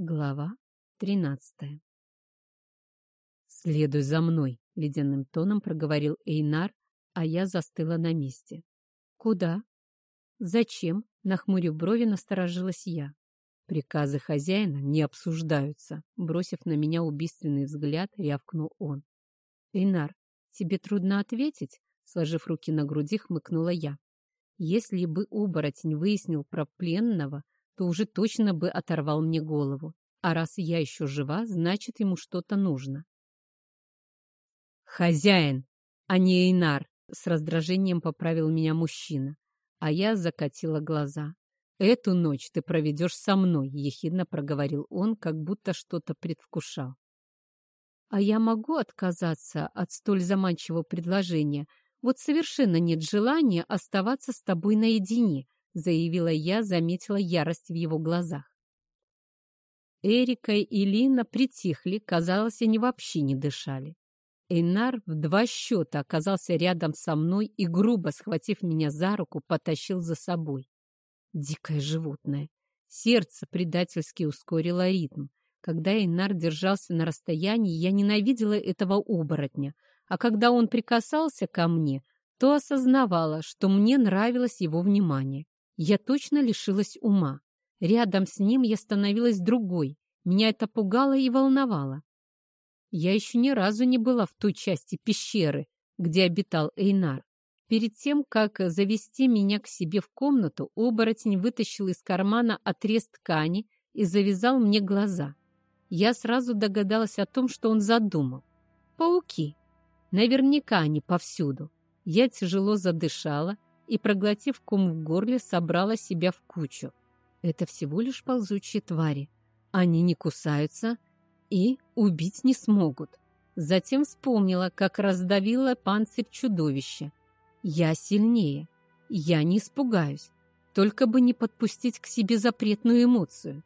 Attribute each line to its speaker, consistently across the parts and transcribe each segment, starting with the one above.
Speaker 1: Глава тринадцатая «Следуй за мной», — ледяным тоном проговорил Эйнар, а я застыла на месте. «Куда? Зачем?» — нахмурив брови, насторожилась я. «Приказы хозяина не обсуждаются», — бросив на меня убийственный взгляд, рявкнул он. «Эйнар, тебе трудно ответить?» — сложив руки на груди, хмыкнула я. «Если бы оборотень выяснил про пленного, то уже точно бы оторвал мне голову. А раз я еще жива, значит, ему что-то нужно. «Хозяин, а не Эйнар!» — с раздражением поправил меня мужчина. А я закатила глаза. «Эту ночь ты проведешь со мной», — ехидно проговорил он, как будто что-то предвкушал. «А я могу отказаться от столь заманчивого предложения? Вот совершенно нет желания оставаться с тобой наедине», заявила я, заметила ярость в его глазах. Эрика и Лина притихли, казалось, они вообще не дышали. Эйнар в два счета оказался рядом со мной и, грубо схватив меня за руку, потащил за собой. Дикое животное. Сердце предательски ускорило ритм. Когда Эйнар держался на расстоянии, я ненавидела этого оборотня, а когда он прикасался ко мне, то осознавала, что мне нравилось его внимание. Я точно лишилась ума. Рядом с ним я становилась другой. Меня это пугало и волновало. Я еще ни разу не была в той части пещеры, где обитал Эйнар. Перед тем, как завести меня к себе в комнату, оборотень вытащил из кармана отрез ткани и завязал мне глаза. Я сразу догадалась о том, что он задумал. Пауки. Наверняка они повсюду. Я тяжело задышала и, проглотив ком в горле, собрала себя в кучу. Это всего лишь ползучие твари. Они не кусаются и убить не смогут. Затем вспомнила, как раздавила панцирь чудовища. Я сильнее. Я не испугаюсь. Только бы не подпустить к себе запретную эмоцию.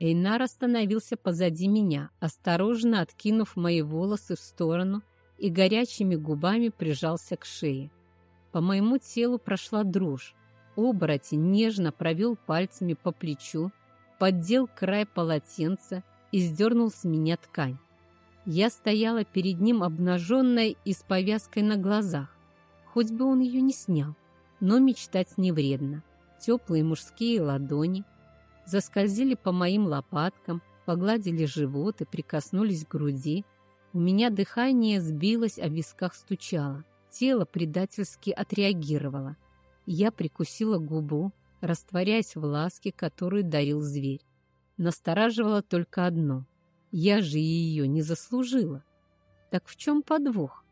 Speaker 1: Эйнар остановился позади меня, осторожно откинув мои волосы в сторону и горячими губами прижался к шее. По моему телу прошла дрожь. Оборотень нежно провел пальцами по плечу, поддел край полотенца и сдернул с меня ткань. Я стояла перед ним обнаженная и с повязкой на глазах. Хоть бы он ее не снял, но мечтать не вредно. Теплые мужские ладони заскользили по моим лопаткам, погладили живот и прикоснулись к груди. У меня дыхание сбилось, а в висках стучало. Тело предательски отреагировало. Я прикусила губу, растворяясь в ласке, которую дарил зверь. Настораживало только одно. Я же ее не заслужила. Так в чем подвох?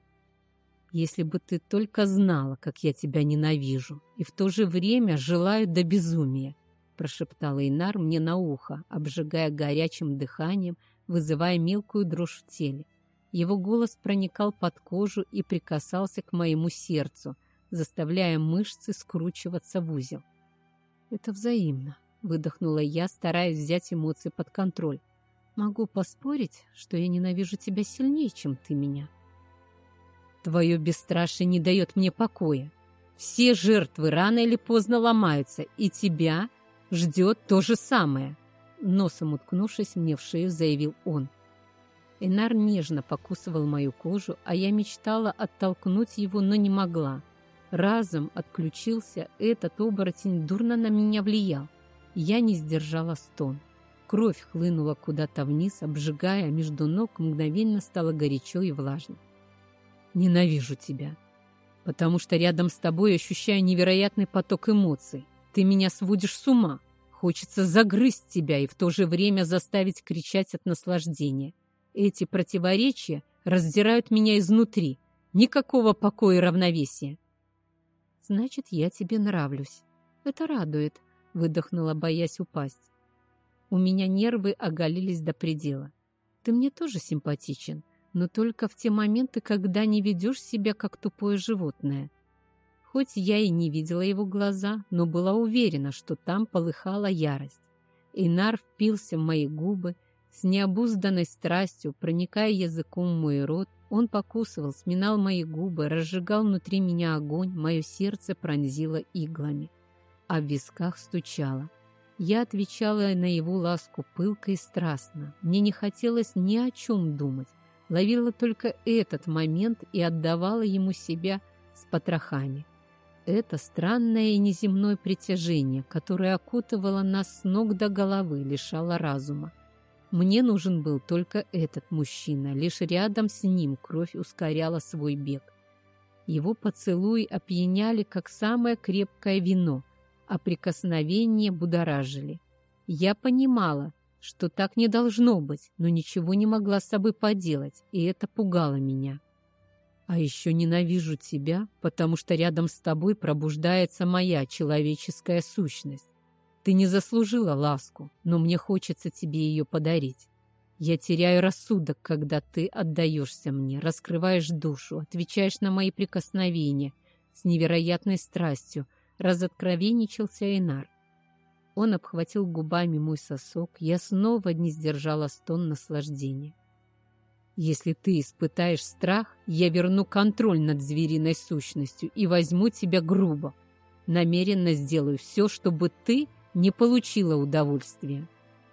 Speaker 1: Если бы ты только знала, как я тебя ненавижу, и в то же время желаю до безумия, прошептал Инар мне на ухо, обжигая горячим дыханием, вызывая мелкую дрожь в теле. Его голос проникал под кожу и прикасался к моему сердцу, заставляя мышцы скручиваться в узел. «Это взаимно», — выдохнула я, стараясь взять эмоции под контроль. «Могу поспорить, что я ненавижу тебя сильнее, чем ты меня». «Твое бесстрашие не дает мне покоя. Все жертвы рано или поздно ломаются, и тебя ждет то же самое», — носом уткнувшись мне в шею, заявил он. — Энар нежно покусывал мою кожу, а я мечтала оттолкнуть его, но не могла. Разом отключился, этот оборотень дурно на меня влиял. Я не сдержала стон. Кровь хлынула куда-то вниз, обжигая, а между ног мгновенно стало горячо и влажно. «Ненавижу тебя, потому что рядом с тобой ощущаю невероятный поток эмоций. Ты меня сводишь с ума. Хочется загрызть тебя и в то же время заставить кричать от наслаждения. Эти противоречия раздирают меня изнутри. Никакого покоя и равновесия. Значит, я тебе нравлюсь. Это радует, выдохнула, боясь упасть. У меня нервы оголились до предела. Ты мне тоже симпатичен, но только в те моменты, когда не ведешь себя как тупое животное. Хоть я и не видела его глаза, но была уверена, что там полыхала ярость. Инар впился в мои губы, с необузданной страстью, проникая языком в мой рот, он покусывал, сминал мои губы, разжигал внутри меня огонь, мое сердце пронзило иглами, а в висках стучало. Я отвечала на его ласку пылко и страстно. Мне не хотелось ни о чем думать. Ловила только этот момент и отдавала ему себя с потрохами. Это странное и неземное притяжение, которое окутывало нас с ног до головы, лишало разума. Мне нужен был только этот мужчина, лишь рядом с ним кровь ускоряла свой бег. Его поцелуи опьяняли, как самое крепкое вино, а прикосновения будоражили. Я понимала, что так не должно быть, но ничего не могла с собой поделать, и это пугало меня. А еще ненавижу тебя, потому что рядом с тобой пробуждается моя человеческая сущность. Ты не заслужила ласку, но мне хочется тебе ее подарить. Я теряю рассудок, когда ты отдаешься мне, раскрываешь душу, отвечаешь на мои прикосновения с невероятной страстью — разоткровенничался Эйнар. Он обхватил губами мой сосок, я снова не сдержала стон наслаждения. Если ты испытаешь страх, я верну контроль над звериной сущностью и возьму тебя грубо. Намеренно сделаю все, чтобы ты не получила удовольствия.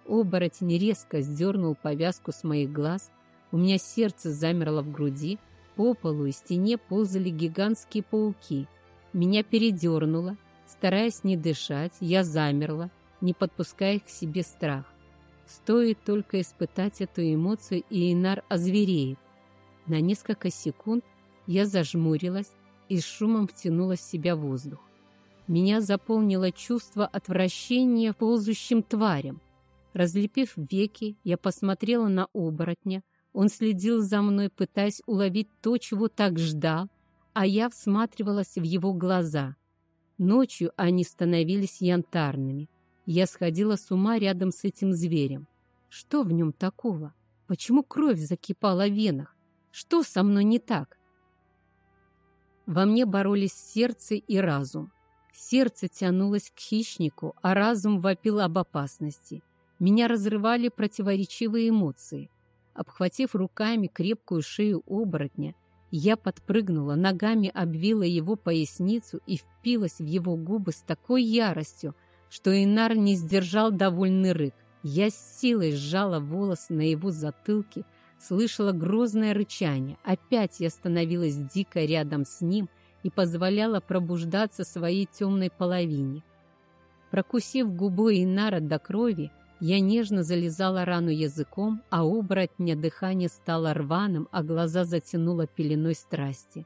Speaker 1: Оборотень резко сдернул повязку с моих глаз. У меня сердце замерло в груди. По полу и стене ползали гигантские пауки — меня передернуло. Стараясь не дышать, я замерла, не подпуская к себе страх. Стоит только испытать эту эмоцию, и Инар озвереет. На несколько секунд я зажмурилась и с шумом втянула в себя воздух. Меня заполнило чувство отвращения ползущим тварям. Разлепив веки, я посмотрела на оборотня. Он следил за мной, пытаясь уловить то, чего так ждал, а я всматривалась в его глаза. Ночью они становились янтарными. Я сходила с ума рядом с этим зверем. Что в нем такого? Почему кровь закипала в венах? Что со мной не так? Во мне боролись сердце и разум. Сердце тянулось к хищнику, а разум вопил об опасности. Меня разрывали противоречивые эмоции. Обхватив руками крепкую шею оборотня, я подпрыгнула, ногами обвила его поясницу и впилась в его губы с такой яростью, что Инар не сдержал довольный рык. Я с силой сжала волосы на его затылке, слышала грозное рычание. Опять я становилась дико рядом с ним и позволяла пробуждаться своей темной половине. Прокусив губу Инара до крови, я нежно залезала рану языком, а оборотня дыхание стало рваным, а глаза затянуло пеленой страсти.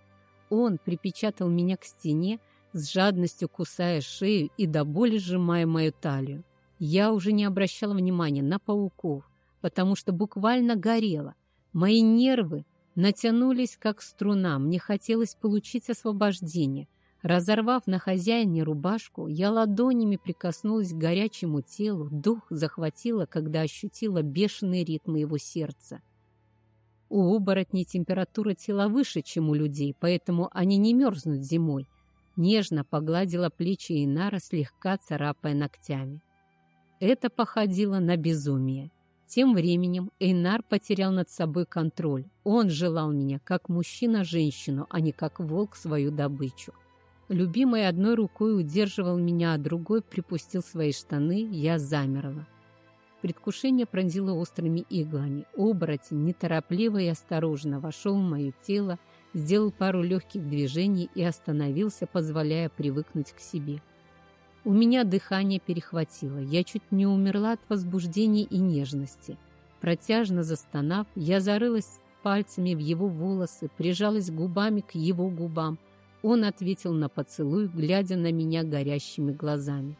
Speaker 1: Он припечатал меня к стене, с жадностью кусая шею и до боли сжимая мою талию. Я уже не обращала внимания на пауков, потому что буквально горела. Мои нервы натянулись, как струна. Мне хотелось получить освобождение. Разорвав на хозяине рубашку, я ладонями прикоснулась к горячему телу, дух захватила, когда ощутила бешеный ритм его сердца. У оборотней температура тела выше, чем у людей, поэтому они не мерзнут зимой. Нежно погладила плечи Инара, слегка царапая ногтями. Это походило на безумие. Тем временем Эйнар потерял над собой контроль. Он желал меня как мужчина женщину, а не как волк свою добычу. Любимый одной рукой удерживал меня, а другой припустил свои штаны, я замерла. Предвкушение пронзило острыми иглами. Оборотень неторопливо и осторожно вошел в мое тело, сделал пару легких движений и остановился, позволяя привыкнуть к себе. У меня дыхание перехватило. Я чуть не умерла от возбуждения и нежности. Протяжно застонав, я зарылась пальцами в его волосы, прижалась губами к его губам – он ответил на поцелуй, глядя на меня горящими глазами.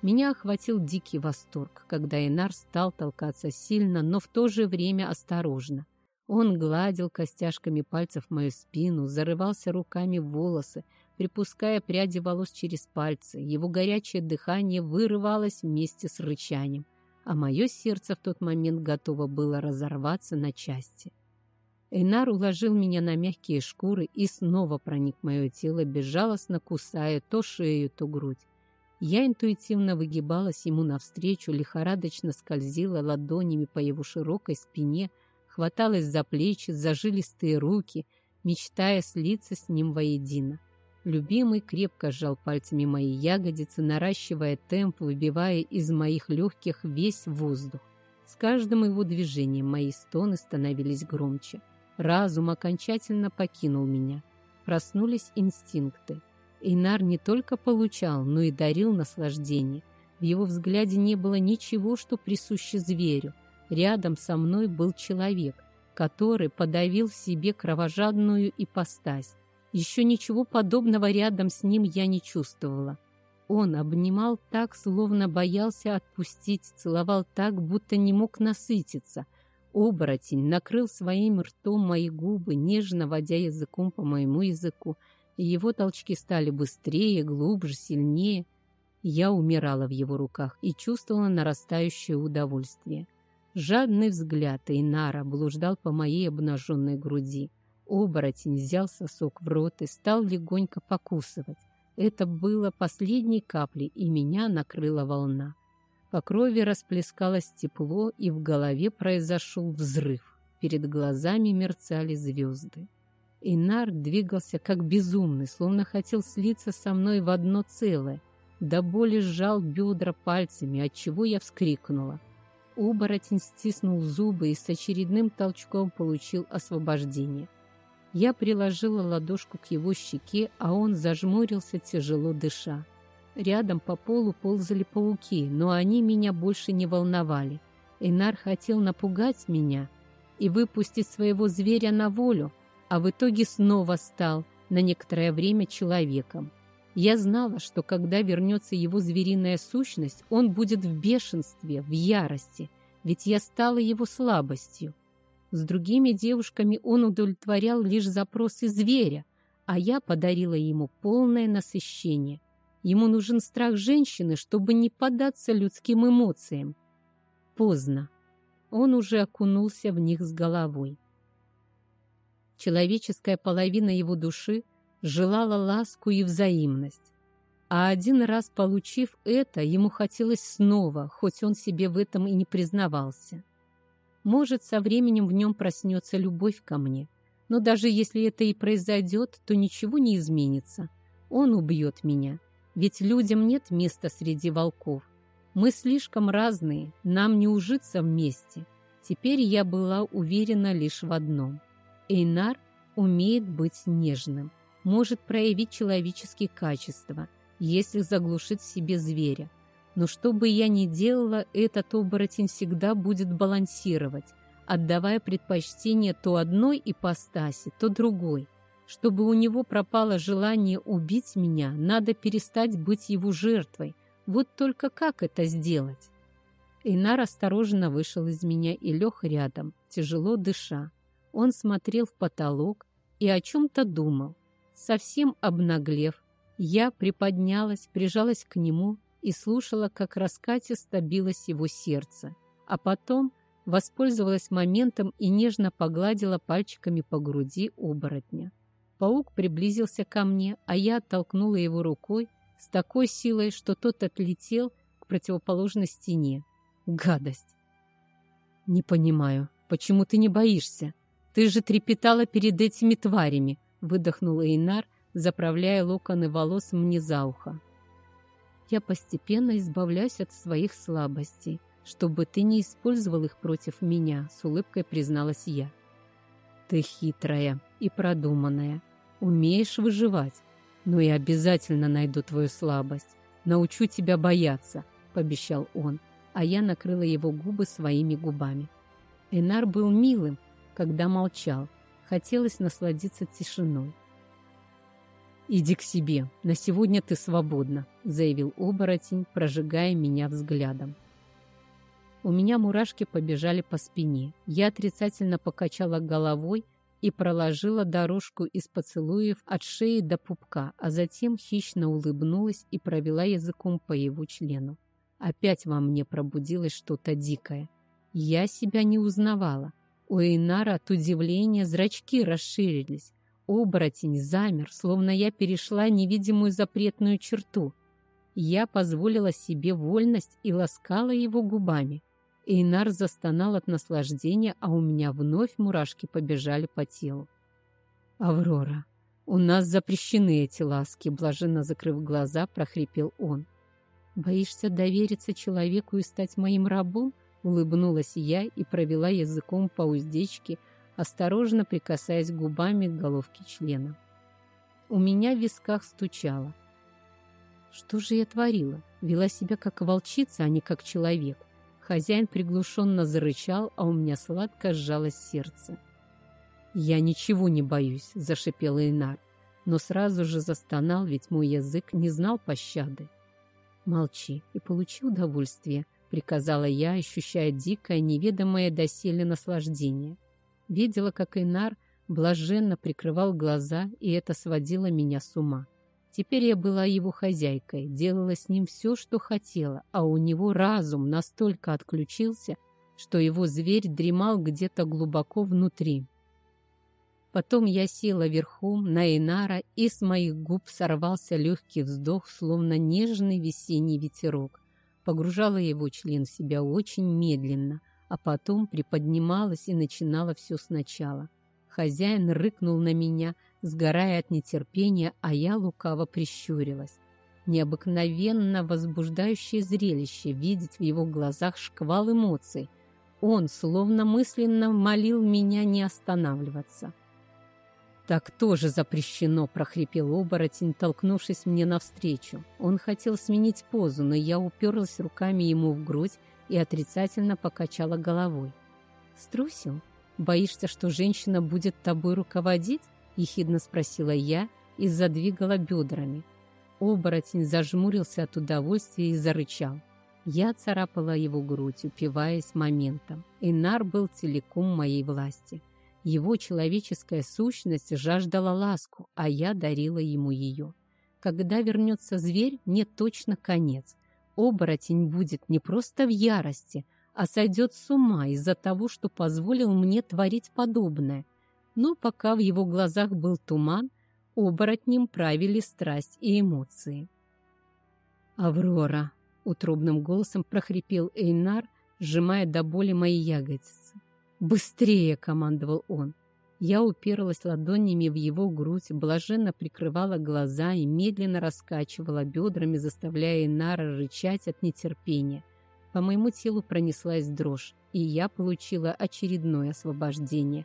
Speaker 1: Меня охватил дикий восторг, когда Энар стал толкаться сильно, но в то же время осторожно. Он гладил костяшками пальцев мою спину, зарывался руками в волосы, припуская пряди волос через пальцы. Его горячее дыхание вырывалось вместе с рычанием, а мое сердце в тот момент готово было разорваться на части. Эйнар уложил меня на мягкие шкуры и снова проник в мое тело, безжалостно кусая то шею, то грудь. Я интуитивно выгибалась ему навстречу, лихорадочно скользила ладонями по его широкой спине, хваталась за плечи, за жилистые руки, мечтая слиться с ним воедино. Любимый крепко сжал пальцами мои ягодицы, наращивая темп, выбивая из моих легких весь воздух. С каждым его движением мои стоны становились громче. Разум окончательно покинул меня. Проснулись инстинкты. Инар не только получал, но и дарил наслаждение. В его взгляде не было ничего, что присуще зверю. Рядом со мной был человек, который подавил в себе кровожадную ипостась. Еще ничего подобного рядом с ним я не чувствовала. Он обнимал так, словно боялся отпустить, целовал так, будто не мог насытиться. Оборотень накрыл своим ртом мои губы, нежно водя языком по моему языку, его толчки стали быстрее, глубже, сильнее. Я умирала в его руках и чувствовала нарастающее удовольствие. Жадный взгляд Эйнара блуждал по моей обнаженной груди. Оборотень взял сосок в рот и стал легонько покусывать. Это было последней каплей, и меня накрыла волна. По крови расплескалось тепло, и в голове произошел взрыв. Перед глазами мерцали звезды. Инар двигался как безумный, словно хотел слиться со мной в одно целое. До боли сжал бедра пальцами, отчего я вскрикнула. Оборотень стиснул зубы и с очередным толчком получил освобождение. Я приложила ладошку к его щеке, а он зажмурился, тяжело дыша. Рядом по полу ползали пауки, но они меня больше не волновали. Инар хотел напугать меня и выпустить своего зверя на волю, а в итоге снова стал на некоторое время человеком. Я знала, что когда вернется его звериная сущность, он будет в бешенстве, в ярости, ведь я стала его слабостью. С другими девушками он удовлетворял лишь запросы зверя, а я подарила ему полное насыщение. Ему нужен страх женщины, чтобы не поддаться людским эмоциям. Поздно. Он уже окунулся в них с головой. Человеческая половина его души желала ласку и взаимность. А один раз получив это, ему хотелось снова, хоть он себе в этом и не признавался. Может, со временем в нем проснется любовь ко мне. Но даже если это и произойдет, то ничего не изменится. Он убьет меня. Ведь людям нет места среди волков. Мы слишком разные, нам не ужиться вместе. Теперь я была уверена лишь в одном. Эйнар умеет быть нежным может проявить человеческие качества, если заглушит в себе зверя. Но что бы я ни делала, этот оборотень всегда будет балансировать, отдавая предпочтение то одной ипостаси, то другой. Чтобы у него пропало желание убить меня, надо перестать быть его жертвой. Вот только как это сделать? Инар осторожно вышел из меня и лег рядом, тяжело дыша. Он смотрел в потолок и о чем-то думал. Совсем обнаглев, я приподнялась, прижалась к нему и слушала, как раскатисто билось его сердце. А потом воспользовалась моментом и нежно погладила пальчиками по груди оборотня. Паук приблизился ко мне, а я оттолкнула его рукой с такой силой, что тот отлетел к противоположной стене. Гадость! Не понимаю, почему ты не боишься? Ты же трепетала перед этими тварями, выдохнул Эйнар, заправляя локоны волос мне за ухо. Я постепенно избавляюсь от своих слабостей, чтобы ты не использовал их против меня, с улыбкой призналась я. Ты хитрая и продуманная, умеешь выживать, но я обязательно найду твою слабость, научу тебя бояться, пообещал он, а я накрыла его губы своими губами. Энар был милым, когда молчал, Хотелось насладиться тишиной. «Иди к себе, на сегодня ты свободна», — заявил оборотень, прожигая меня взглядом. У меня мурашки побежали по спине. Я отрицательно покачала головой и проложила дорожку из поцелуев от шеи до пупка, а затем хищно улыбнулась и провела языком по его члену. Опять во мне пробудилось что-то дикое. Я себя не узнавала. У Эйнара от удивления зрачки расширились. Оборотень замер, словно я перешла невидимую запретную черту. Я позволила себе вольность и ласкала его губами. Эйнар застонал от наслаждения, а у меня вновь мурашки побежали по телу. «Аврора, У нас запрещены эти ласки, блаженно закрыв глаза, прохрипел он. Боишься довериться человеку и стать моим рабом? Улыбнулась я и провела языком по уздечке, осторожно прикасаясь губами к головке члена. У меня в висках стучало. Что же я творила? Вела себя как волчица, а не как человек. Хозяин приглушенно зарычал, а у меня сладко сжалось сердце. «Я ничего не боюсь», — зашипел Эйнар, но сразу же застонал, ведь мой язык не знал пощады. «Молчи и получи удовольствие», — приказала я, ощущая дикое, неведомое доселе наслаждение. Видела, как Эйнар блаженно прикрывал глаза, и это сводило меня с ума. Теперь я была его хозяйкой, делала с ним все, что хотела, а у него разум настолько отключился, что его зверь дремал где-то глубоко внутри. Потом я села верхом на Инара, и с моих губ сорвался легкий вздох, словно нежный весенний ветерок. Погружала его член в себя очень медленно, а потом приподнималась и начинала все сначала. Хозяин рыкнул на меня, сгорая от нетерпения, а я лукаво прищурилась. Необыкновенно возбуждающее зрелище видеть в его глазах шквал эмоций. Он словно мысленно молил меня не останавливаться. «Так тоже запрещено!» – прохрипел оборотень, толкнувшись мне навстречу. Он хотел сменить позу, но я уперлась руками ему в грудь и отрицательно покачала головой. «Струсил? Боишься, что женщина будет тобой руководить?» – ехидно спросила я и задвигала бедрами. Оборотень зажмурился от удовольствия и зарычал. Я царапала его грудь, упиваясь моментом. Инар был целиком моей власти. Его человеческая сущность жаждала ласку, а я дарила ему ее. Когда вернется зверь, мне точно конец. Оборотень будет не просто в ярости, а сойдет с ума из-за того, что позволил мне творить подобное. Но пока в его глазах был туман, оборотнем правили страсть и эмоции. «Аврора!» — утробным голосом прохрипел Эйнар, сжимая до боли мои ягодицы. «Быстрее!» — командовал он. Я уперлась ладонями в его грудь, блаженно прикрывала глаза и медленно раскачивала бедрами, заставляя Инара рычать от нетерпения. По моему телу пронеслась дрожь, и я получила очередное освобождение.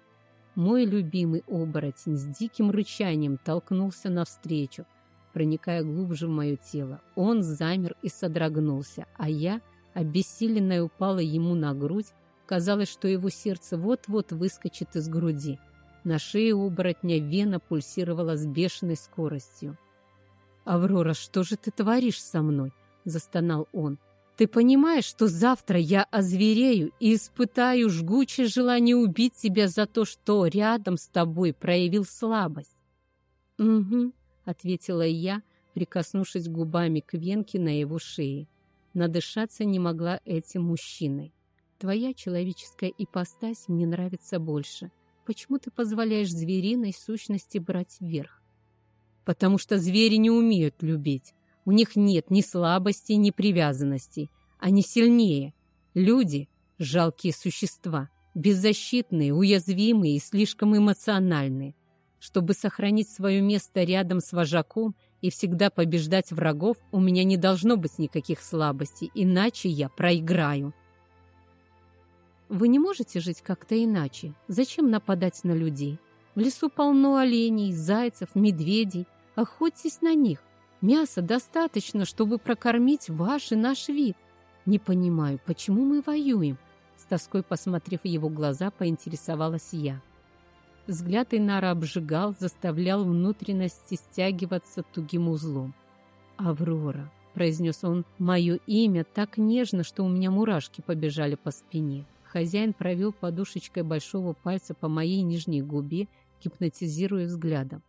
Speaker 1: Мой любимый оборотень с диким рычанием толкнулся навстречу, проникая глубже в мое тело. Он замер и содрогнулся, а я, обессиленная, упала ему на грудь, Казалось, что его сердце вот-вот выскочит из груди. На шее оборотня вена пульсировала с бешеной скоростью. «Аврора, что же ты творишь со мной?» – застонал он. «Ты понимаешь, что завтра я озверею и испытаю жгучее желание убить тебя за то, что рядом с тобой проявил слабость?» «Угу», — ответила я, прикоснувшись губами к венке на его шее. Надышаться не могла этим мужчиной. Твоя человеческая ипостась мне нравится больше. Почему ты позволяешь звериной сущности брать вверх? Потому что звери не умеют любить. У них нет ни слабости, ни привязанностей. Они сильнее. Люди – жалкие существа, беззащитные, уязвимые и слишком эмоциональные. Чтобы сохранить свое место рядом с вожаком и всегда побеждать врагов, у меня не должно быть никаких слабостей, иначе я проиграю. Вы не можете жить как-то иначе? Зачем нападать на людей? В лесу полно оленей, зайцев, медведей. Охотьтесь на них. Мяса достаточно, чтобы прокормить ваш и наш вид. Не понимаю, почему мы воюем? С тоской посмотрев в его глаза, поинтересовалась я. Взгляд Инара обжигал, заставлял внутренности стягиваться тугим узлом. «Аврора», — произнес он мое имя так нежно, что у меня мурашки побежали по спине. Хозяин провел подушечкой большого пальца по моей нижней губе, гипнотизируя взглядом.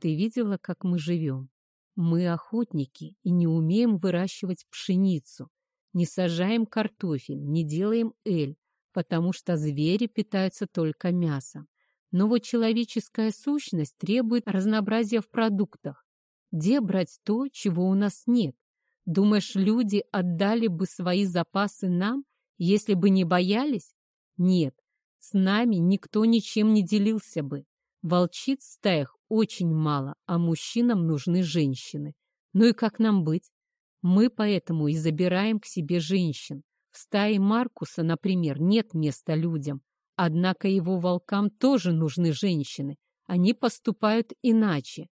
Speaker 1: «Ты видела, как мы живем? Мы охотники и не умеем выращивать пшеницу, не сажаем картофель, не делаем эль, потому что звери питаются только мясом. Но вот человеческая сущность требует разнообразия в продуктах. Где брать то, чего у нас нет? Думаешь, люди отдали бы свои запасы нам, если бы не боялись? Нет, с нами никто ничем не делился бы. Волчиц в стаях очень мало, а мужчинам нужны женщины. Ну и как нам быть? Мы поэтому и забираем к себе женщин. В стае Маркуса, например, нет места людям. Однако его волкам тоже нужны женщины. Они поступают иначе.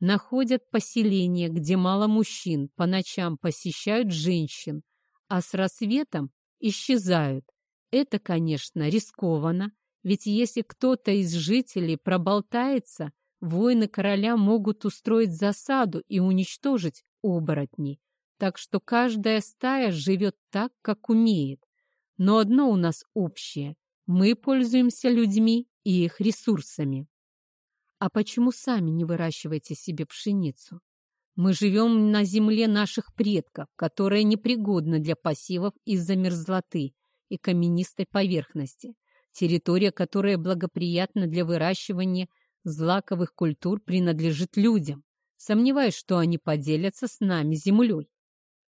Speaker 1: Находят поселения, где мало мужчин, по ночам посещают женщин, а с рассветом исчезают. Это, конечно, рискованно, ведь если кто-то из жителей проболтается, воины короля могут устроить засаду и уничтожить оборотней. Так что каждая стая живет так, как умеет. Но одно у нас общее. Мы пользуемся людьми и их ресурсами. А почему сами не выращиваете себе пшеницу? Мы живем на земле наших предков, которая непригодна для посевов из-за мерзлоты и каменистой поверхности. Территория, которая благоприятна для выращивания злаковых культур, принадлежит людям. Сомневаюсь, что они поделятся с нами землей.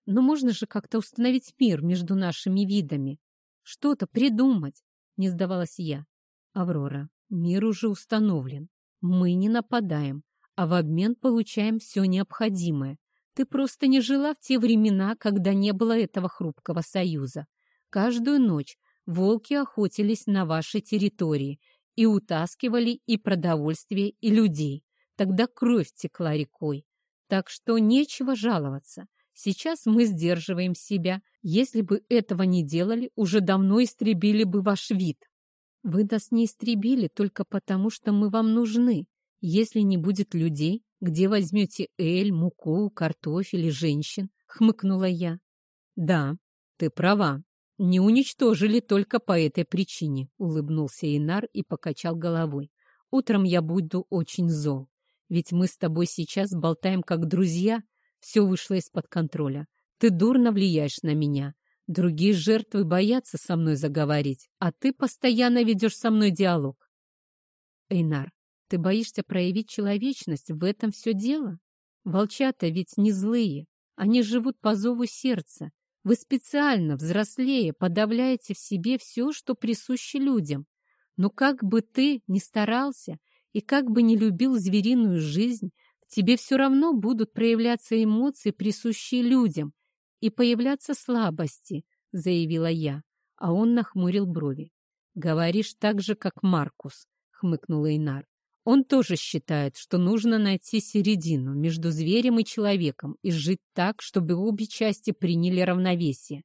Speaker 1: Но можно же как-то установить мир между нашими видами. Что-то придумать, не сдавалась я. Аврора, мир уже установлен. Мы не нападаем, а в обмен получаем все необходимое. Ты просто не жила в те времена, когда не было этого хрупкого союза. Каждую ночь волки охотились на вашей территории и утаскивали и продовольствие, и людей. Тогда кровь текла рекой. Так что нечего жаловаться. Сейчас мы сдерживаем себя. Если бы этого не делали, уже давно истребили бы ваш вид. Вы нас не истребили только потому, что мы вам нужны. Если не будет людей, где возьмете эль, муку, картофель и женщин? Хмыкнула я. Да, ты права. Не уничтожили только по этой причине, улыбнулся Инар и покачал головой. Утром я буду очень зол. Ведь мы с тобой сейчас болтаем как друзья. Все вышло из-под контроля. Ты дурно влияешь на меня. Другие жертвы боятся со мной заговорить, а ты постоянно ведешь со мной диалог. Эйнар, ты боишься проявить человечность, в этом все дело? Волчата ведь не злые, они живут по зову сердца. Вы специально, взрослее, подавляете в себе все, что присуще людям. Но как бы ты ни старался и как бы не любил звериную жизнь, в тебе все равно будут проявляться эмоции, присущие людям, и появляться слабости, заявила я, а он нахмурил брови. Говоришь так же, как Маркус, хмыкнул Эйнар. Он тоже считает, что нужно найти середину между зверем и человеком и жить так, чтобы обе части приняли равновесие.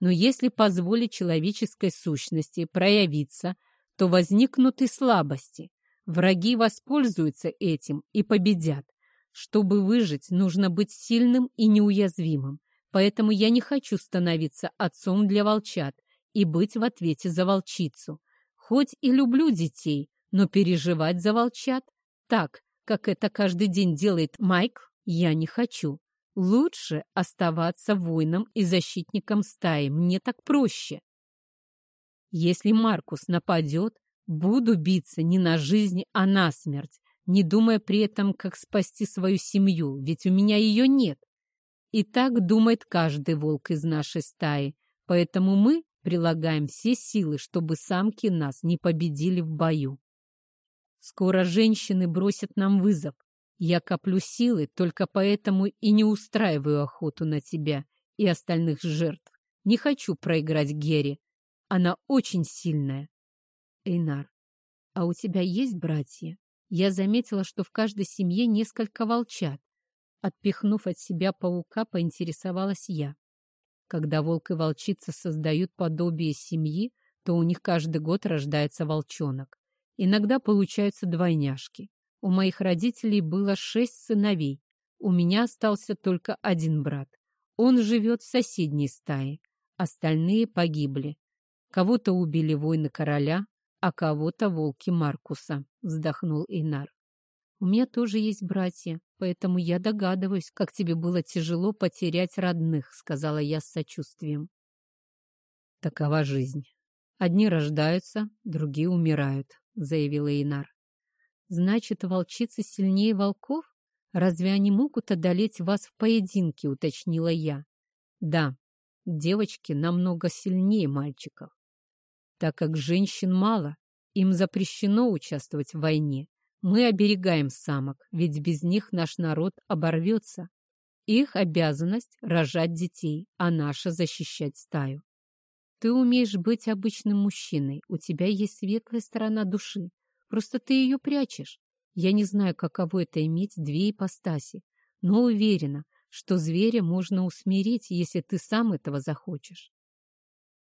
Speaker 1: Но если позволить человеческой сущности проявиться, то возникнут и слабости. Враги воспользуются этим и победят. Чтобы выжить, нужно быть сильным и неуязвимым. Поэтому я не хочу становиться отцом для волчат и быть в ответе за волчицу. Хоть и люблю детей, но переживать за волчат так, как это каждый день делает Майк, я не хочу. Лучше оставаться воином и защитником стаи. Мне так проще. Если Маркус нападет, буду биться не на жизнь, а на смерть, не думая при этом, как спасти свою семью, ведь у меня ее нет. И так думает каждый волк из нашей стаи, поэтому мы прилагаем все силы, чтобы самки нас не победили в бою. Скоро женщины бросят нам вызов. Я коплю силы, только поэтому и не устраиваю охоту на тебя и остальных жертв. Не хочу проиграть Гере. Она очень сильная. Эйнар, а у тебя есть братья? Я заметила, что в каждой семье несколько волчат. Отпихнув от себя паука, поинтересовалась я. Когда волк и волчица создают подобие семьи, то у них каждый год рождается волчонок. Иногда получаются двойняшки. У моих родителей было шесть сыновей. У меня остался только один брат. Он живет в соседней стае. Остальные погибли. Кого-то убили воины короля, а кого-то волки Маркуса, вздохнул Инар. У меня тоже есть братья, поэтому я догадываюсь, как тебе было тяжело потерять родных», — сказала я с сочувствием. «Такова жизнь. Одни рождаются, другие умирают», — заявила Инар. «Значит, волчицы сильнее волков? Разве они могут одолеть вас в поединке?» — уточнила я. «Да, девочки намного сильнее мальчиков. Так как женщин мало, им запрещено участвовать в войне, Мы оберегаем самок, ведь без них наш народ оборвется. Их обязанность — рожать детей, а наша — защищать стаю. Ты умеешь быть обычным мужчиной, у тебя есть светлая сторона души, просто ты ее прячешь. Я не знаю, каково это иметь две ипостаси, но уверена, что зверя можно усмирить, если ты сам этого захочешь.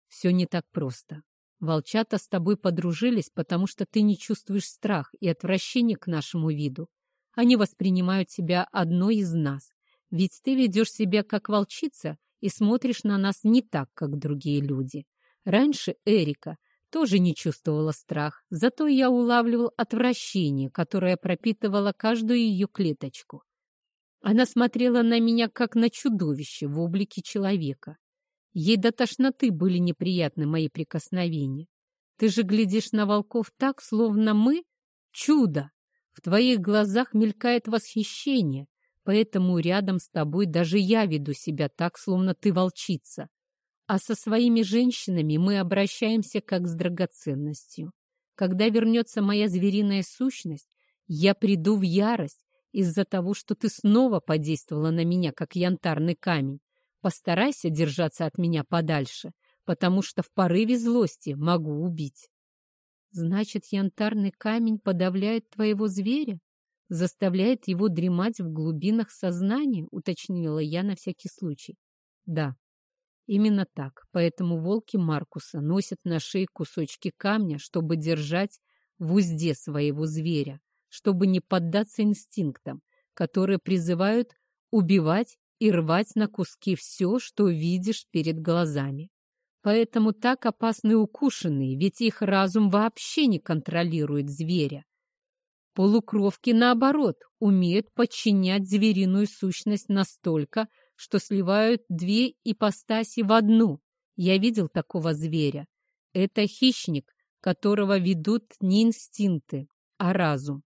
Speaker 1: Все не так просто. Волчата с тобой подружились, потому что ты не чувствуешь страх и отвращение к нашему виду. Они воспринимают тебя одной из нас, ведь ты ведешь себя как волчица и смотришь на нас не так, как другие люди. Раньше Эрика тоже не чувствовала страх, зато я улавливал отвращение, которое пропитывало каждую ее клеточку. Она смотрела на меня, как на чудовище в облике человека. Ей до тошноты были неприятны мои прикосновения. Ты же глядишь на волков так, словно мы — чудо. В твоих глазах мелькает восхищение, поэтому рядом с тобой даже я веду себя так, словно ты волчица. А со своими женщинами мы обращаемся как с драгоценностью. Когда вернется моя звериная сущность, я приду в ярость из-за того, что ты снова подействовала на меня, как янтарный камень. Постарайся держаться от меня подальше, потому что в порыве злости могу убить. Значит, янтарный камень подавляет твоего зверя? Заставляет его дремать в глубинах сознания, уточнила я на всякий случай. Да, именно так. Поэтому волки Маркуса носят на шее кусочки камня, чтобы держать в узде своего зверя, чтобы не поддаться инстинктам, которые призывают убивать и рвать на куски все, что видишь перед глазами. Поэтому так опасны укушенные, ведь их разум вообще не контролирует зверя. Полукровки, наоборот, умеют подчинять звериную сущность настолько, что сливают две ипостаси в одну. Я видел такого зверя. Это хищник, которого ведут не инстинкты, а разум.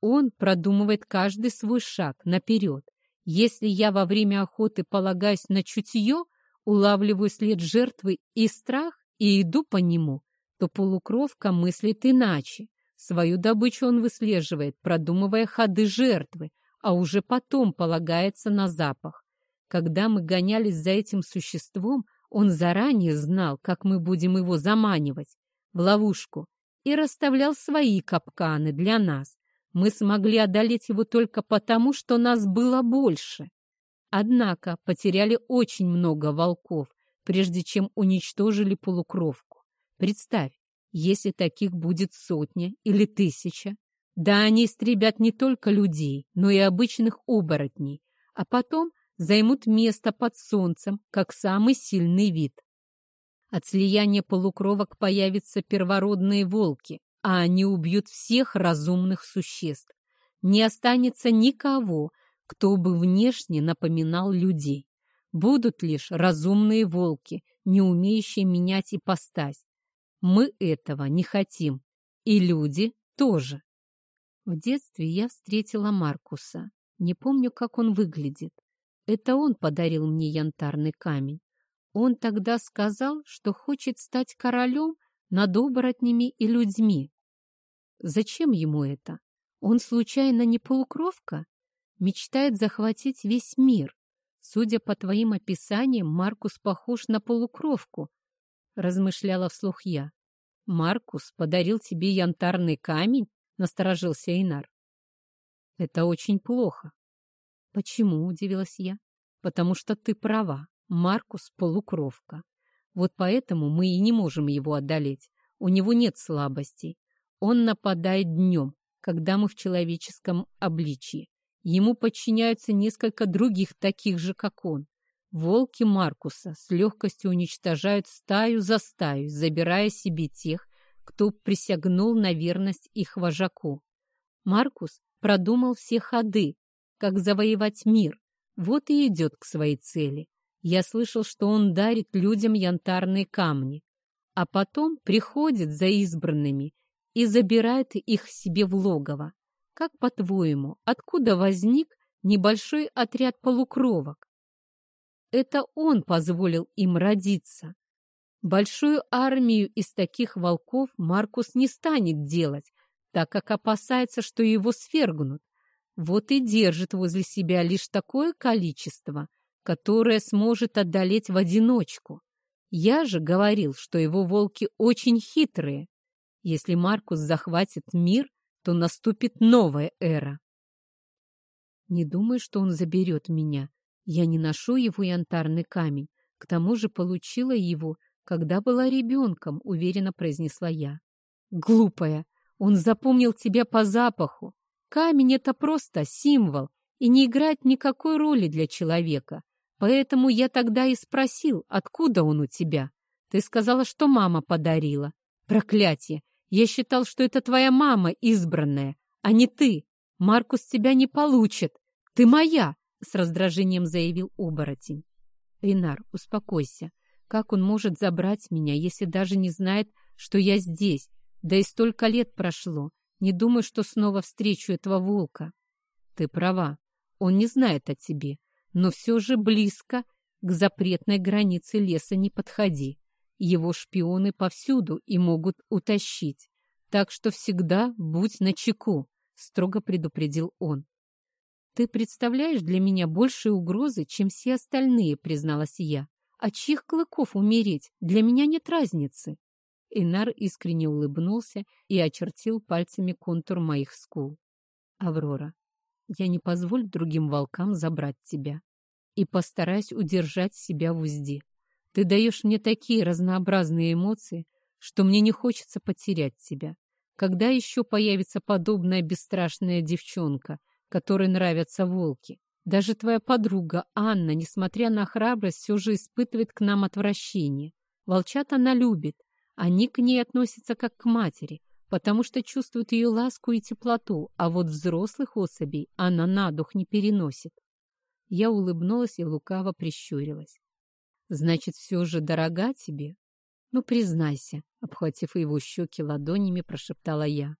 Speaker 1: Он продумывает каждый свой шаг наперед. Если я во время охоты полагаюсь на чутье, улавливаю след жертвы и страх и иду по нему, то полукровка мыслит иначе. Свою добычу он выслеживает, продумывая ходы жертвы, а уже потом полагается на запах. Когда мы гонялись за этим существом, он заранее знал, как мы будем его заманивать в ловушку и расставлял свои капканы для нас, мы смогли одолеть его только потому, что нас было больше. Однако потеряли очень много волков, прежде чем уничтожили полукровку. Представь, если таких будет сотня или тысяча, да они истребят не только людей, но и обычных оборотней, а потом займут место под солнцем, как самый сильный вид. От слияния полукровок появятся первородные волки, а они убьют всех разумных существ. Не останется никого, кто бы внешне напоминал людей. Будут лишь разумные волки, не умеющие менять ипостась. Мы этого не хотим, и люди тоже. В детстве я встретила Маркуса. Не помню, как он выглядит. Это он подарил мне янтарный камень. Он тогда сказал, что хочет стать королем над оборотнями и людьми. Зачем ему это? Он случайно не полукровка? Мечтает захватить весь мир. Судя по твоим описаниям, Маркус похож на полукровку, размышляла вслух я. Маркус подарил тебе янтарный камень? Насторожился Эйнар. Это очень плохо. Почему? Удивилась я. Потому что ты права. Маркус полукровка. Вот поэтому мы и не можем его одолеть. У него нет слабостей. Он нападает днем, когда мы в человеческом обличии. Ему подчиняются несколько других таких же, как он. Волки Маркуса с легкостью уничтожают стаю за стаю, забирая себе тех, кто присягнул на верность их вожаку. Маркус продумал все ходы, как завоевать мир, вот и идет к своей цели. Я слышал, что он дарит людям янтарные камни, а потом приходит за избранными и забирает их себе в логово. Как по-твоему, откуда возник небольшой отряд полукровок? Это он позволил им родиться. Большую армию из таких волков Маркус не станет делать, так как опасается, что его свергнут. Вот и держит возле себя лишь такое количество, которое сможет одолеть в одиночку. Я же говорил, что его волки очень хитрые. Если Маркус захватит мир, то наступит новая эра. Не думаю, что он заберет меня. Я не ношу его янтарный камень. К тому же получила его, когда была ребенком, уверенно произнесла я. Глупая, он запомнил тебя по запаху. Камень — это просто символ и не играет никакой роли для человека. Поэтому я тогда и спросил, откуда он у тебя. Ты сказала, что мама подарила. Проклятие! Я считал, что это твоя мама избранная, а не ты. Маркус тебя не получит. Ты моя, с раздражением заявил оборотень. Ринар, успокойся. Как он может забрать меня, если даже не знает, что я здесь? Да и столько лет прошло. Не думаю, что снова встречу этого волка. Ты права. Он не знает о тебе, но все же близко к запретной границе леса не подходи. Его шпионы повсюду и могут утащить. Так что всегда будь начеку, строго предупредил он. Ты представляешь для меня большие угрозы, чем все остальные, призналась я. От чьих клыков умереть? Для меня нет разницы. Инар искренне улыбнулся и очертил пальцами контур моих скул. «Аврора, я не позволю другим волкам забрать тебя и постараюсь удержать себя в узде. Ты даешь мне такие разнообразные эмоции, что мне не хочется потерять тебя. Когда еще появится подобная бесстрашная девчонка, которой нравятся волки? Даже твоя подруга Анна, несмотря на храбрость, все же испытывает к нам отвращение. Волчат она любит, они к ней относятся как к матери, потому что чувствуют ее ласку и теплоту, а вот взрослых особей она на дух не переносит. Я улыбнулась и лукаво прищурилась. «Значит, все же дорога тебе?» «Ну, признайся», — обхватив его щеки ладонями, прошептала я.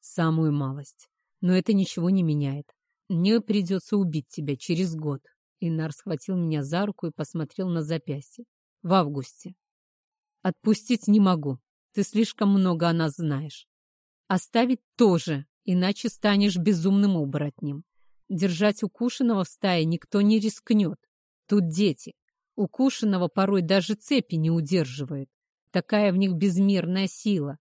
Speaker 1: «Самую малость. Но это ничего не меняет. Мне придется убить тебя через год». Инар схватил меня за руку и посмотрел на запястье. «В августе. Отпустить не могу. Ты слишком много о нас знаешь. Оставить тоже, иначе станешь безумным оборотнем. Держать укушенного в стае никто не рискнет. Тут дети. Укушенного порой даже цепи не удерживают. Такая в них безмерная сила.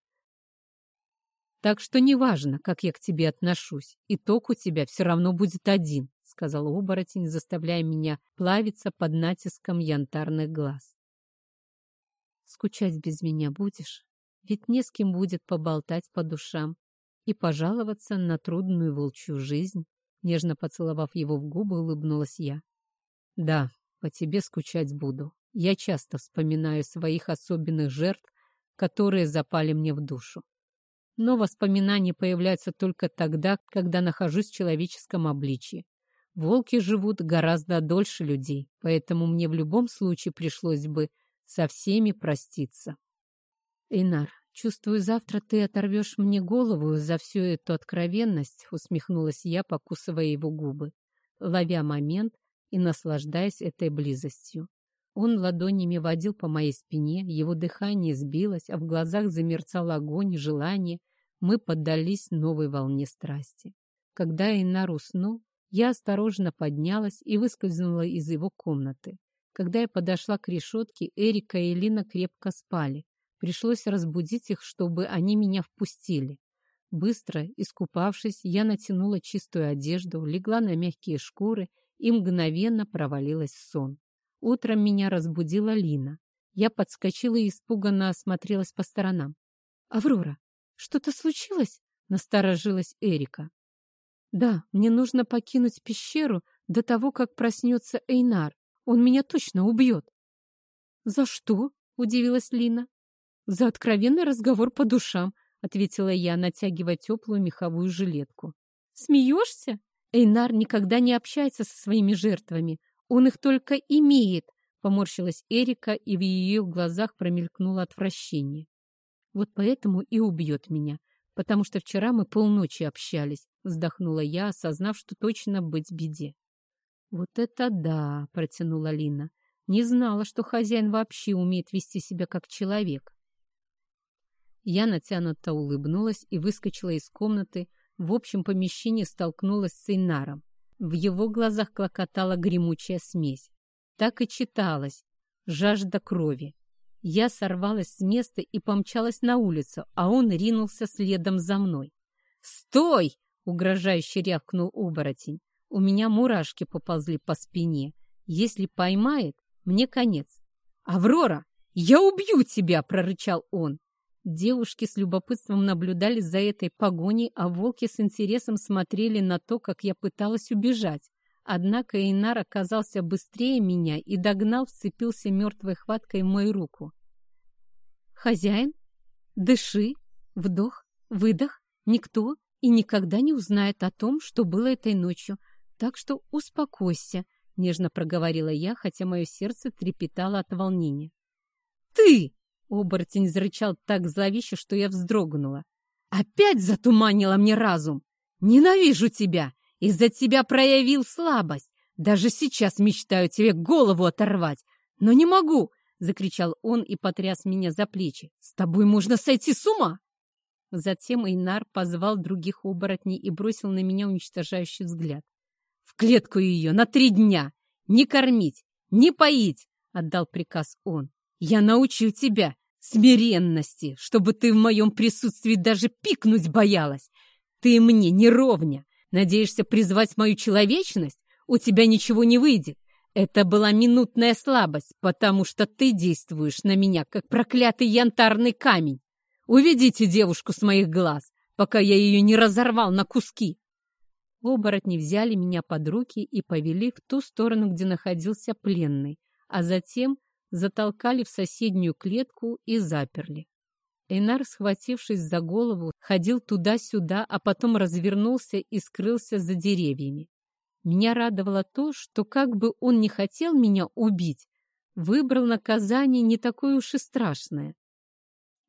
Speaker 1: Так что неважно, как я к тебе отношусь, итог у тебя все равно будет один, сказал оборотень, заставляя меня плавиться под натиском янтарных глаз. Скучать без меня будешь? Ведь не с кем будет поболтать по душам и пожаловаться на трудную волчью жизнь. Нежно поцеловав его в губы, улыбнулась я. Да, по тебе скучать буду. Я часто вспоминаю своих особенных жертв, которые запали мне в душу. Но воспоминания появляются только тогда, когда нахожусь в человеческом обличье. Волки живут гораздо дольше людей, поэтому мне в любом случае пришлось бы со всеми проститься. Инар, чувствую, завтра ты оторвешь мне голову за всю эту откровенность, усмехнулась я, покусывая его губы, ловя момент и наслаждаясь этой близостью. Он ладонями водил по моей спине, его дыхание сбилось, а в глазах замерцал огонь и желание. Мы поддались новой волне страсти. Когда Инар уснул, я осторожно поднялась и выскользнула из его комнаты. Когда я подошла к решетке, Эрика и Лина крепко спали. Пришлось разбудить их, чтобы они меня впустили. Быстро, искупавшись, я натянула чистую одежду, легла на мягкие шкуры и мгновенно провалилась в сон. Утром меня разбудила Лина. Я подскочила и испуганно осмотрелась по сторонам. «Аврора, что-то случилось?» — насторожилась Эрика. «Да, мне нужно покинуть пещеру до того, как проснется Эйнар. Он меня точно убьет. «За что?» — удивилась Лина. «За откровенный разговор по душам», — ответила я, натягивая теплую меховую жилетку. «Смеешься? Эйнар никогда не общается со своими жертвами. Он их только имеет», — поморщилась Эрика, и в ее глазах промелькнуло отвращение. «Вот поэтому и убьет меня, потому что вчера мы полночи общались», — вздохнула я, осознав, что точно быть беде. «Вот это да!» — протянула Лина. «Не знала, что хозяин вообще умеет вести себя как человек». Я натянуто улыбнулась и выскочила из комнаты. В общем помещении столкнулась с Эйнаром. В его глазах клокотала гремучая смесь. Так и читалось. Жажда крови. Я сорвалась с места и помчалась на улицу, а он ринулся следом за мной. «Стой!» — угрожающе рявкнул оборотень. У меня мурашки поползли по спине. Если поймает, мне конец. «Аврора, я убью тебя!» — прорычал он. Девушки с любопытством наблюдали за этой погоней, а волки с интересом смотрели на то, как я пыталась убежать. Однако Эйнар оказался быстрее меня и догнал, вцепился мертвой хваткой в мою руку. «Хозяин, дыши, вдох, выдох, никто и никогда не узнает о том, что было этой ночью, так что успокойся», — нежно проговорила я, хотя мое сердце трепетало от волнения. «Ты!» Оборотень зарычал так зловеще, что я вздрогнула. «Опять затуманила мне разум! Ненавижу тебя! Из-за тебя проявил слабость! Даже сейчас мечтаю тебе голову оторвать! Но не могу!» — закричал он и потряс меня за плечи. «С тобой можно сойти с ума!» Затем Эйнар позвал других оборотней и бросил на меня уничтожающий взгляд. «В клетку ее на три дня! Не кормить, не поить!» — отдал приказ он. Я научил тебя смиренности, чтобы ты в моем присутствии даже пикнуть боялась. Ты мне не ровня. Надеешься призвать мою человечность? У тебя ничего не выйдет. Это была минутная слабость, потому что ты действуешь на меня, как проклятый янтарный камень. Уведите девушку с моих глаз, пока я ее не разорвал на куски. Оборотни взяли меня под руки и повели в ту сторону, где находился пленный, а затем затолкали в соседнюю клетку и заперли. Эйнар, схватившись за голову, ходил туда-сюда, а потом развернулся и скрылся за деревьями. Меня радовало то, что как бы он не хотел меня убить, выбрал наказание не такое уж и страшное.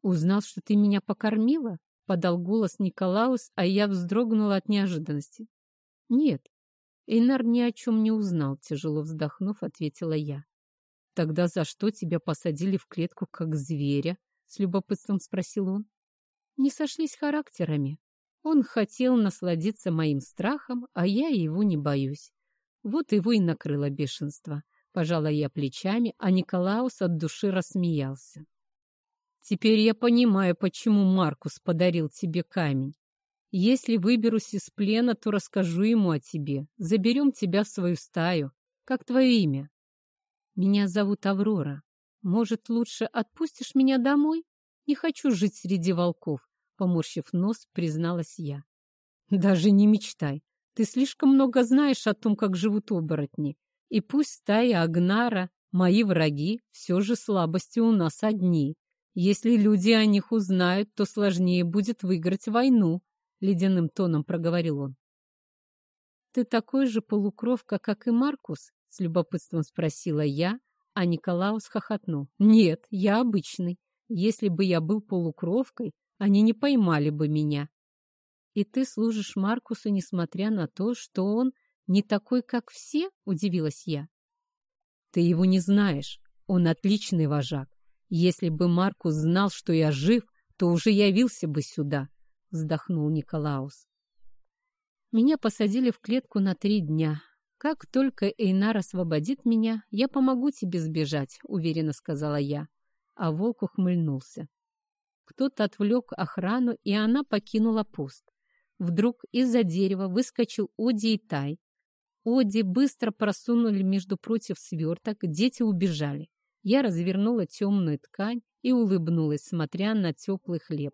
Speaker 1: «Узнал, что ты меня покормила?» — подал голос Николаус, а я вздрогнула от неожиданности. «Нет, Эйнар ни о чем не узнал», — тяжело вздохнув, ответила я. «Тогда за что тебя посадили в клетку как зверя?» — с любопытством спросил он. «Не сошлись характерами. Он хотел насладиться моим страхом, а я его не боюсь. Вот его и накрыло бешенство. Пожала я плечами, а Николаус от души рассмеялся. Теперь я понимаю, почему Маркус подарил тебе камень. Если выберусь из плена, то расскажу ему о тебе. Заберем тебя в свою стаю. Как твое имя? Меня зовут Аврора. Может, лучше отпустишь меня домой? Не хочу жить среди волков, поморщив нос, призналась я. Даже не мечтай. Ты слишком много знаешь о том, как живут оборотни. И пусть стая Агнара, мои враги, все же слабости у нас одни. Если люди о них узнают, то сложнее будет выиграть войну, ледяным тоном проговорил он. Ты такой же полукровка, как и Маркус? С любопытством спросила я, а Николаус хохотнул. Нет, я обычный. Если бы я был полукровкой, они не поймали бы меня. И ты служишь Маркусу, несмотря на то, что он не такой, как все, удивилась я. Ты его не знаешь. Он отличный вожак. Если бы Маркус знал, что я жив, то уже явился бы сюда, вздохнул Николаус. Меня посадили в клетку на три дня, «Как только Эйнар освободит меня, я помогу тебе сбежать», — уверенно сказала я. А волк ухмыльнулся. Кто-то отвлек охрану, и она покинула пост. Вдруг из-за дерева выскочил Оди и Тай. Оди быстро просунули между против сверток, дети убежали. Я развернула темную ткань и улыбнулась, смотря на теплый хлеб.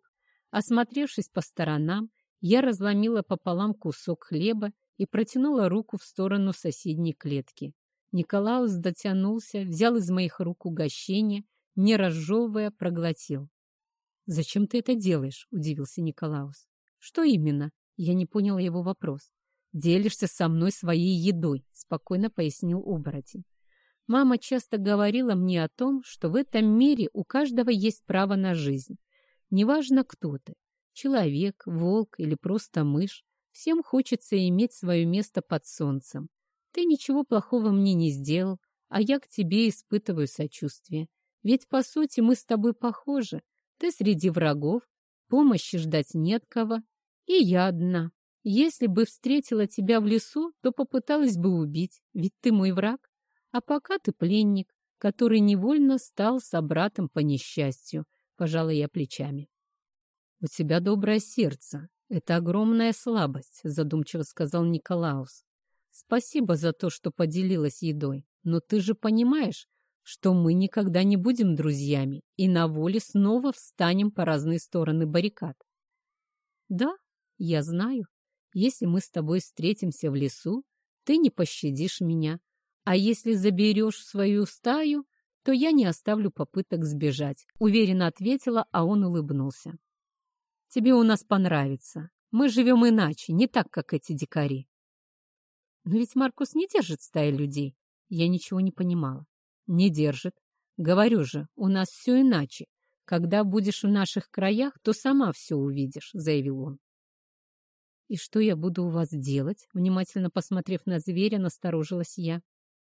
Speaker 1: Осмотревшись по сторонам, я разломила пополам кусок хлеба и протянула руку в сторону соседней клетки. Николаус дотянулся, взял из моих рук угощение, не разжевывая, проглотил. «Зачем ты это делаешь?» — удивился Николаус. «Что именно?» — я не поняла его вопрос. «Делишься со мной своей едой», — спокойно пояснил оборотень. «Мама часто говорила мне о том, что в этом мире у каждого есть право на жизнь. Неважно, кто ты — человек, волк или просто мышь, Всем хочется иметь свое место под солнцем. Ты ничего плохого мне не сделал, а я к тебе испытываю сочувствие. Ведь, по сути, мы с тобой похожи. Ты среди врагов, Помощи ждать нет кого. И я одна. Если бы встретила тебя в лесу, то попыталась бы убить, ведь ты мой враг. А пока ты пленник, который невольно стал собратом по несчастью, пожала я плечами. У тебя доброе сердце. Это огромная слабость, задумчиво сказал Николаус. Спасибо за то, что поделилась едой. Но ты же понимаешь, что мы никогда не будем друзьями и на воле снова встанем по разные стороны баррикад. Да, я знаю. Если мы с тобой встретимся в лесу, ты не пощадишь меня. А если заберешь свою стаю, то я не оставлю попыток сбежать, уверенно ответила, а он улыбнулся. Тебе у нас понравится. Мы живем иначе, не так, как эти дикари. Но ведь Маркус не держит стаи людей. Я ничего не понимала. Не держит. Говорю же, у нас все иначе. Когда будешь в наших краях, то сама все увидишь, заявил он. И что я буду у вас делать? Внимательно посмотрев на зверя, насторожилась я.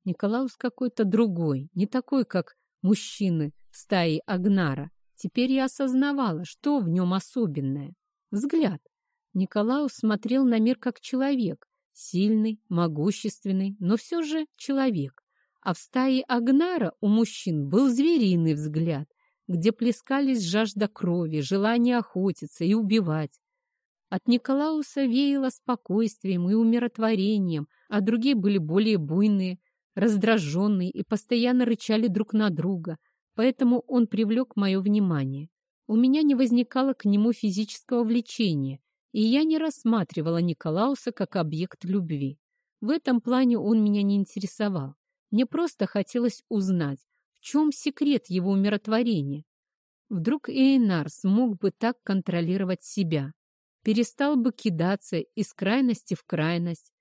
Speaker 1: Николаус какой-то другой, не такой, как мужчины в стае Агнара. Теперь я осознавала, что в нем особенное. Взгляд. Николаус смотрел на мир как человек, сильный, могущественный, но все же человек. А в стае Агнара у мужчин был звериный взгляд, где плескались жажда крови, желание охотиться и убивать. От Николауса веяло спокойствием и умиротворением, а другие были более буйные, раздраженные и постоянно рычали друг на друга, поэтому он привлек мое внимание. У меня не возникало к нему физического влечения, и я не рассматривала Николауса как объект любви. В этом плане он меня не интересовал. Мне просто хотелось узнать, в чем секрет его умиротворения. Вдруг Эйнар смог бы так контролировать себя, перестал бы кидаться из крайности в крайность,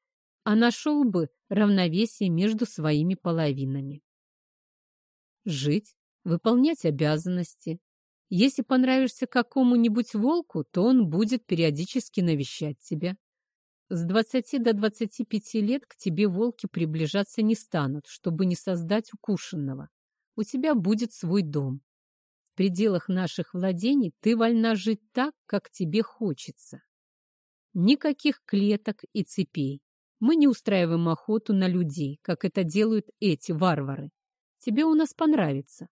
Speaker 1: а нашел бы равновесие между своими половинами. Жить, выполнять обязанности. Если понравишься какому-нибудь волку, то он будет периодически навещать тебя. С 20 до 25 лет к тебе волки приближаться не станут, чтобы не создать укушенного. У тебя будет свой дом. В пределах наших владений ты вольна жить так, как тебе хочется. Никаких клеток и цепей. Мы не устраиваем охоту на людей, как это делают эти варвары. Тебе у нас понравится.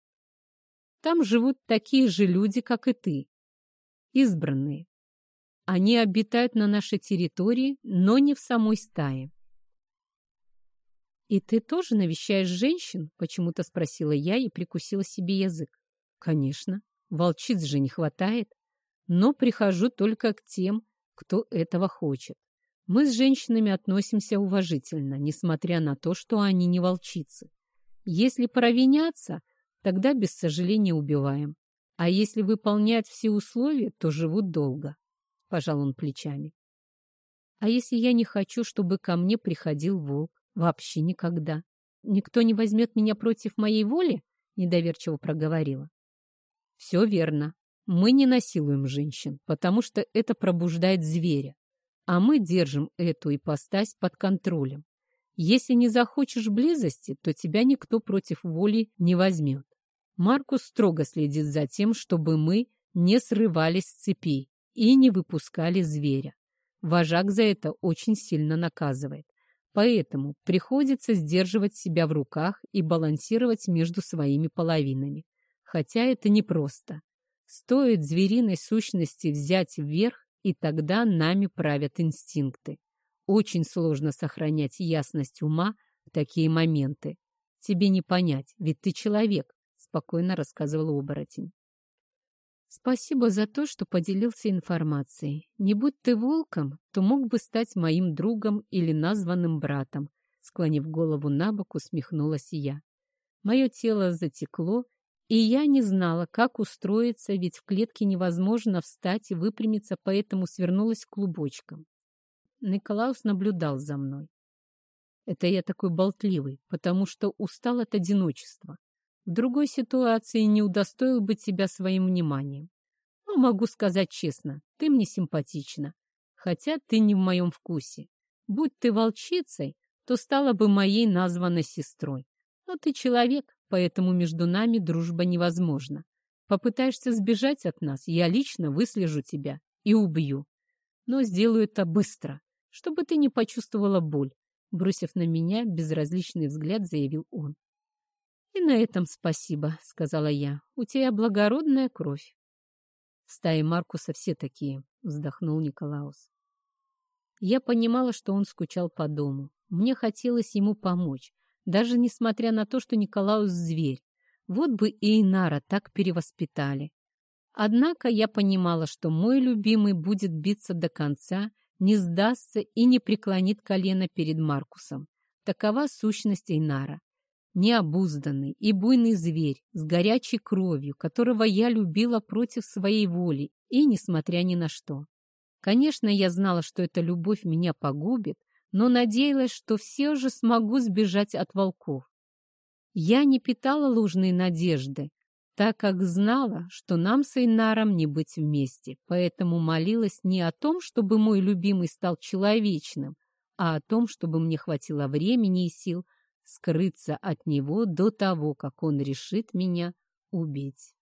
Speaker 1: Там живут такие же люди, как и ты. Избранные. Они обитают на нашей территории, но не в самой стае. «И ты тоже навещаешь женщин?» — почему-то спросила я и прикусила себе язык. «Конечно, волчиц же не хватает, но прихожу только к тем, кто этого хочет. Мы с женщинами относимся уважительно, несмотря на то, что они не волчицы. Если провиняться, тогда без сожаления убиваем. А если выполнять все условия, то живут долго пожал он плечами. А если я не хочу, чтобы ко мне приходил волк? Вообще никогда. Никто не возьмет меня против моей воли? Недоверчиво проговорила. Все верно. Мы не насилуем женщин, потому что это пробуждает зверя. А мы держим эту ипостась под контролем. Если не захочешь близости, то тебя никто против воли не возьмет. Маркус строго следит за тем, чтобы мы не срывались с цепей и не выпускали зверя. Вожак за это очень сильно наказывает. Поэтому приходится сдерживать себя в руках и балансировать между своими половинами. Хотя это непросто. Стоит звериной сущности взять вверх, и тогда нами правят инстинкты. Очень сложно сохранять ясность ума в такие моменты. Тебе не понять, ведь ты человек, спокойно рассказывал оборотень. Спасибо за то, что поделился информацией. Не будь ты волком, то мог бы стать моим другом или названным братом. Склонив голову на бок, усмехнулась я. Мое тело затекло, и я не знала, как устроиться, ведь в клетке невозможно встать и выпрямиться, поэтому свернулась клубочком. Николаус наблюдал за мной. Это я такой болтливый, потому что устал от одиночества. В другой ситуации не удостоил бы тебя своим вниманием. Но могу сказать честно, ты мне симпатична, хотя ты не в моем вкусе. Будь ты волчицей, то стала бы моей названной сестрой. Но ты человек, поэтому между нами дружба невозможна. Попытаешься сбежать от нас, я лично выслежу тебя и убью. Но сделаю это быстро, чтобы ты не почувствовала боль. Бросив на меня безразличный взгляд, заявил он. «И на этом спасибо», — сказала я. «У тебя благородная кровь». «В стае Маркуса все такие», — вздохнул Николаус. Я понимала, что он скучал по дому. Мне хотелось ему помочь, даже несмотря на то, что Николаус — зверь. Вот бы и Инара так перевоспитали. Однако я понимала, что мой любимый будет биться до конца, не сдастся и не преклонит колено перед Маркусом. Такова сущность Эйнара. Необузданный и буйный зверь с горячей кровью, которого я любила против своей воли и несмотря ни на что. Конечно, я знала, что эта любовь меня погубит, но надеялась, что все же смогу сбежать от волков. Я не питала ложные надежды, так как знала, что нам с Эйнаром не быть вместе, поэтому молилась не о том, чтобы мой любимый стал человечным, а о том, чтобы мне хватило времени и сил скрыться от него до того, как он решит меня убить.